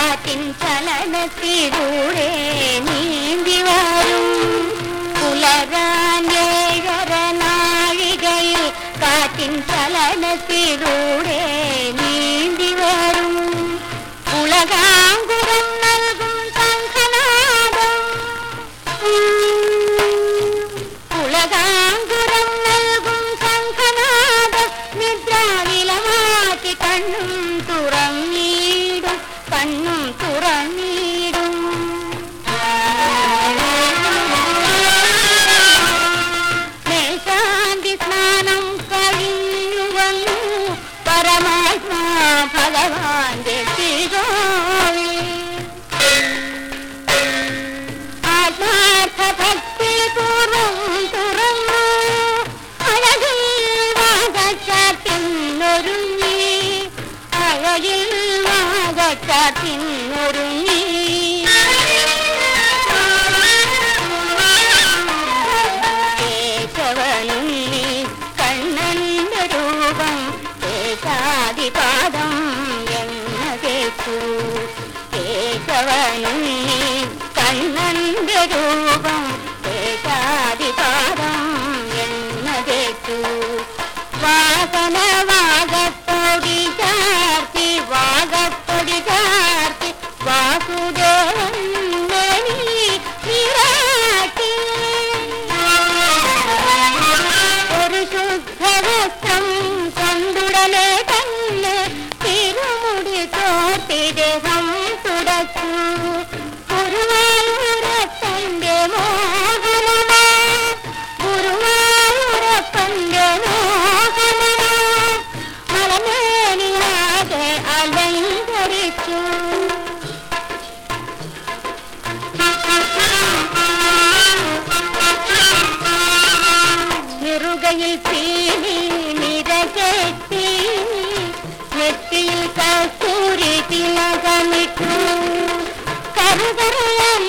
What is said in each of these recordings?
காற்றின் சலனத்திலூரே நீந்தி வரும். புலரான் ஏழர நாழிகை காற்றின் ಭಗವಾನ್ கண்ணன் ரூபம் கேட்டாதி நெற்றியில் தீனி நிறகேத்தி நெற்றியில் கஸ்தூரி திலகமிட்டு கருகருளம்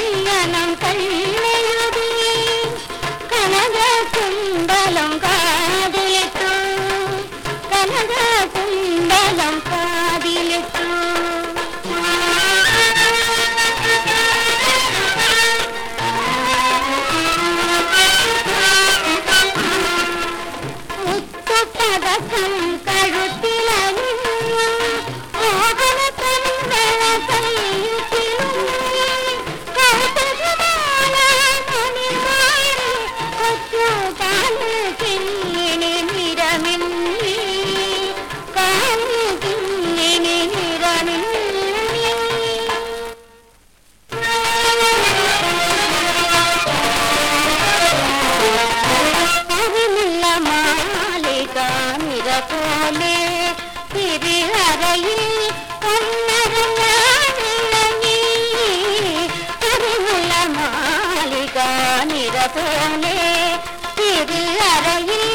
சிறப்போமே திரு அறையில் மாளிகா நிறபோலே திரு அறையில்